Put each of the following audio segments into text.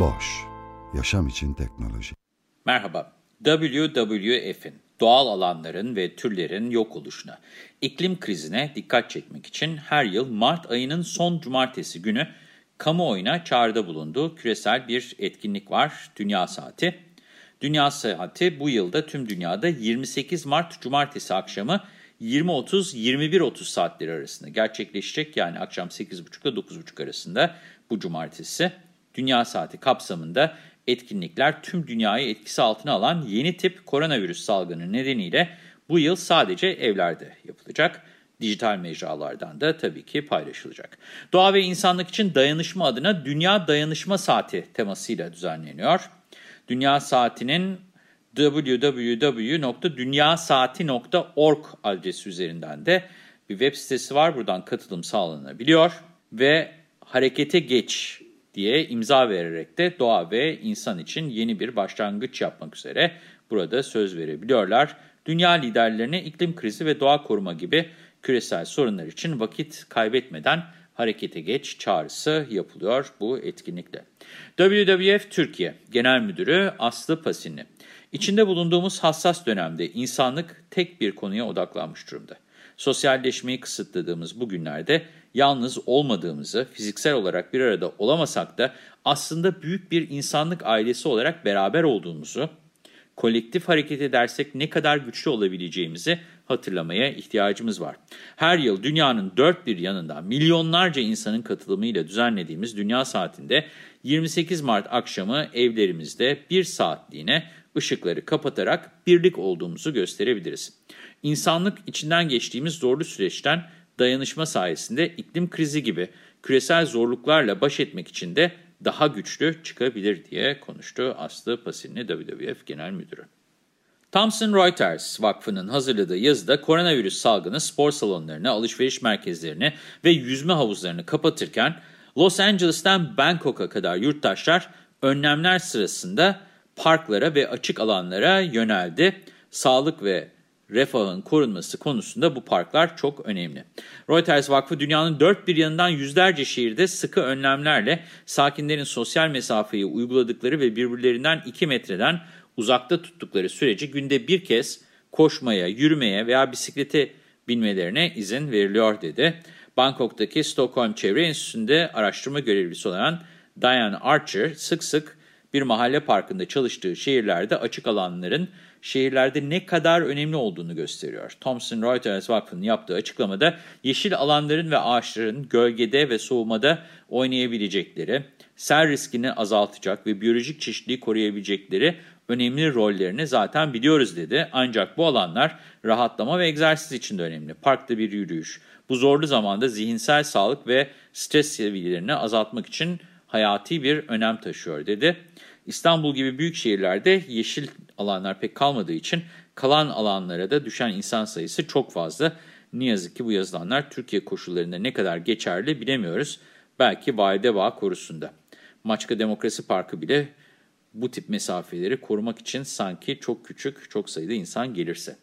Boş, yaşam için teknoloji. Merhaba, WWF'in doğal alanların ve türlerin yok oluşuna, iklim krizine dikkat çekmek için her yıl Mart ayının son cumartesi günü kamuoyuna çağrıda bulunduğu küresel bir etkinlik var, Dünya Saati. Dünya Saati bu yılda tüm dünyada 28 Mart Cumartesi akşamı 20.30-21.30 saatleri arasında gerçekleşecek. Yani akşam 8.30 ile 9.30 arasında bu cumartesi. Dünya Saati kapsamında etkinlikler tüm dünyayı etkisi altına alan yeni tip koronavirüs salgını nedeniyle bu yıl sadece evlerde yapılacak. Dijital mecralardan da tabii ki paylaşılacak. Doğa ve insanlık için dayanışma adına Dünya Dayanışma Saati temasıyla düzenleniyor. Dünya Saati'nin www.dünyasaati.org adresi üzerinden de bir web sitesi var. Buradan katılım sağlanabiliyor ve harekete geç diye imza vererek de doğa ve insan için yeni bir başlangıç yapmak üzere burada söz verebiliyorlar. Dünya liderlerine iklim krizi ve doğa koruma gibi küresel sorunlar için vakit kaybetmeden harekete geç çağrısı yapılıyor bu etkinlikle. WWF Türkiye Genel Müdürü Aslı Pasinli. İçinde bulunduğumuz hassas dönemde insanlık tek bir konuya odaklanmış durumda. Sosyalleşmeyi kısıtladığımız bu günlerde yalnız olmadığımızı, fiziksel olarak bir arada olamasak da aslında büyük bir insanlık ailesi olarak beraber olduğumuzu, kolektif hareket edersek ne kadar güçlü olabileceğimizi hatırlamaya ihtiyacımız var. Her yıl dünyanın dört bir yanından milyonlarca insanın katılımıyla düzenlediğimiz Dünya Saati'nde 28 Mart akşamı evlerimizde bir saatliğine ışıkları kapatarak birlik olduğumuzu gösterebiliriz. İnsanlık içinden geçtiğimiz zorlu süreçten dayanışma sayesinde iklim krizi gibi küresel zorluklarla baş etmek için de daha güçlü çıkabilir diye konuştu Aslı Pasinli WWF Genel Müdürü. Thomson Reuters Vakfı'nın hazırladığı yazıda koronavirüs salgını spor salonlarını, alışveriş merkezlerini ve yüzme havuzlarını kapatırken Los Angeles'tan Bangkok'a kadar yurttaşlar önlemler sırasında parklara ve açık alanlara yöneldi. Sağlık ve refahın korunması konusunda bu parklar çok önemli. Reuters Vakfı dünyanın dört bir yanından yüzlerce şehirde sıkı önlemlerle sakinlerin sosyal mesafeyi uyguladıkları ve birbirlerinden 2 metreden uzakta tuttukları süreci günde bir kez koşmaya, yürümeye veya bisiklete binmelerine izin veriliyor dedi. Bangkok'taki Stockholm Çevre Enstitüsü'nde araştırma görevlisi olan Diane Archer sık sık bir mahalle parkında çalıştığı şehirlerde açık alanların şehirlerde ne kadar önemli olduğunu gösteriyor. Thomson Reuters Vakfı'nın yaptığı açıklamada yeşil alanların ve ağaçların gölgede ve soğumada oynayabilecekleri, sel riskini azaltacak ve biyolojik çeşitliliği koruyabilecekleri önemli rollerini zaten biliyoruz dedi. Ancak bu alanlar rahatlama ve egzersiz için de önemli. Parkta bir yürüyüş. Bu zorlu zamanda zihinsel sağlık ve stres seviyelerini azaltmak için hayati bir önem taşıyor dedi. İstanbul gibi büyük şehirlerde yeşil alanlar pek kalmadığı için kalan alanlara da düşen insan sayısı çok fazla. Ne yazık ki bu yazılanlar Türkiye koşullarında ne kadar geçerli bilemiyoruz. Belki Valide Bağ korusunda. Maçka Demokrasi Parkı bile bu tip mesafeleri korumak için sanki çok küçük, çok sayıda insan gelirse.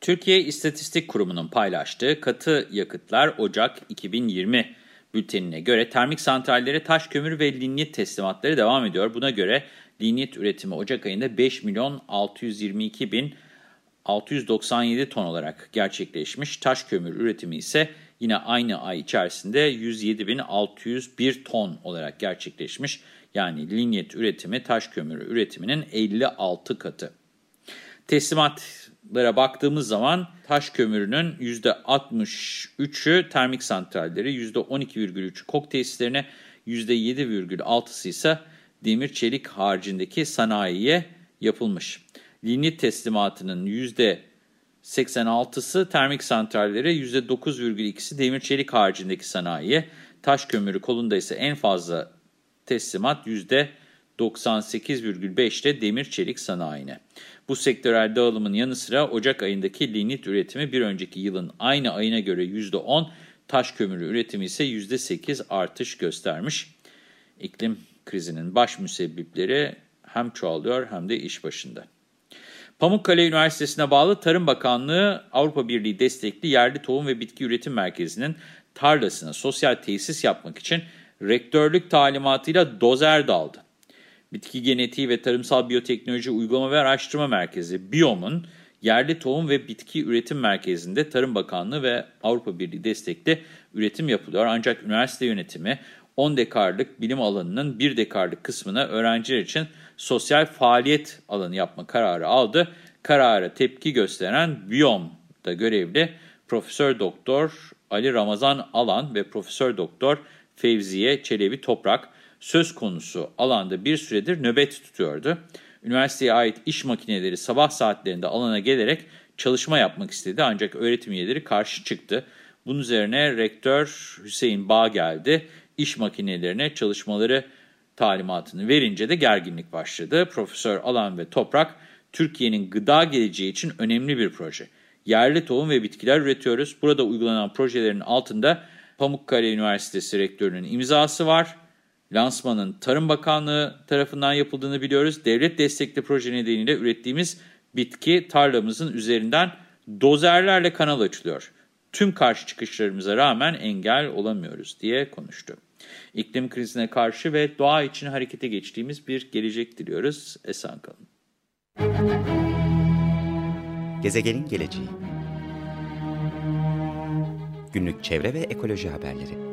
Türkiye İstatistik Kurumu'nun paylaştığı katı yakıtlar Ocak 2020 bültenine göre termik santrallere taş kömür ve linyit teslimatları devam ediyor. Buna göre linyit üretimi Ocak ayında 5 milyon 622 bin 697 ton olarak gerçekleşmiş. Taş kömür üretimi ise yine aynı ay içerisinde 107.601 ton olarak gerçekleşmiş. Yani linyit üretimi taş kömürü üretiminin 56 katı. Teslimatlara baktığımız zaman taş kömürünün %63'ü termik santralleri, %12,3'ü kok tesislerine, %7,6'sı ise demir çelik haricindeki sanayiye yapılmış. Linyit teslimatının %86'sı termik santrallere, %9,2'si demir çelik haricindeki sanayiye, Taş kömürü kolunda ise en fazla teslimat %98,5'te demir çelik sanayine. Bu sektörel dağılımın yanı sıra Ocak ayındaki lignit üretimi bir önceki yılın aynı ayına göre %10, taş kömürü üretimi ise %8 artış göstermiş. İklim krizinin baş müsebbipleri hem çoğalıyor hem de iş başında. Pamukkale Üniversitesi'ne bağlı Tarım Bakanlığı Avrupa Birliği destekli yerli tohum ve bitki üretim merkezinin tarlasına sosyal tesis yapmak için rektörlük talimatıyla dozer daldı. Bitki Genetiği ve Tarımsal Biyoteknoloji Uygulama ve Araştırma Merkezi BİOM'un yerli tohum ve bitki üretim merkezinde Tarım Bakanlığı ve Avrupa Birliği destekli üretim yapılıyor. Ancak üniversite yönetimi 10 dekarlık bilim alanının 1 dekarlık kısmına öğrenciler için sosyal faaliyet alanı yapma kararı aldı. Karara tepki gösteren BİOM'da görevli Profesör Doktor Ali Ramazan Alan ve Profesör Doktor Fevziye Çelebi Toprak söz konusu alanda bir süredir nöbet tutuyordu. Üniversiteye ait iş makineleri sabah saatlerinde alana gelerek çalışma yapmak istedi ancak öğretim üyeleri karşı çıktı. Bunun üzerine rektör Hüseyin Bağ geldi. İş makinelerine çalışmaları talimatını verince de gerginlik başladı. Profesör Alan ve Toprak, Türkiye'nin gıda geleceği için önemli bir proje. Yerli tohum ve bitkiler üretiyoruz. Burada uygulanan projelerin altında Pamukkale Üniversitesi Rektörü'nün imzası var. Lansmanın Tarım Bakanlığı tarafından yapıldığını biliyoruz. Devlet destekli proje nedeniyle ürettiğimiz bitki tarlamızın üzerinden dozerlerle kanal açılıyor. Tüm karşı çıkışlarımıza rağmen engel olamıyoruz diye konuştu. İklim krizine karşı ve doğa için harekete geçtiğimiz bir gelecek diliyoruz. Esen kalın. Gezegenin geleceği Günlük çevre ve ekoloji haberleri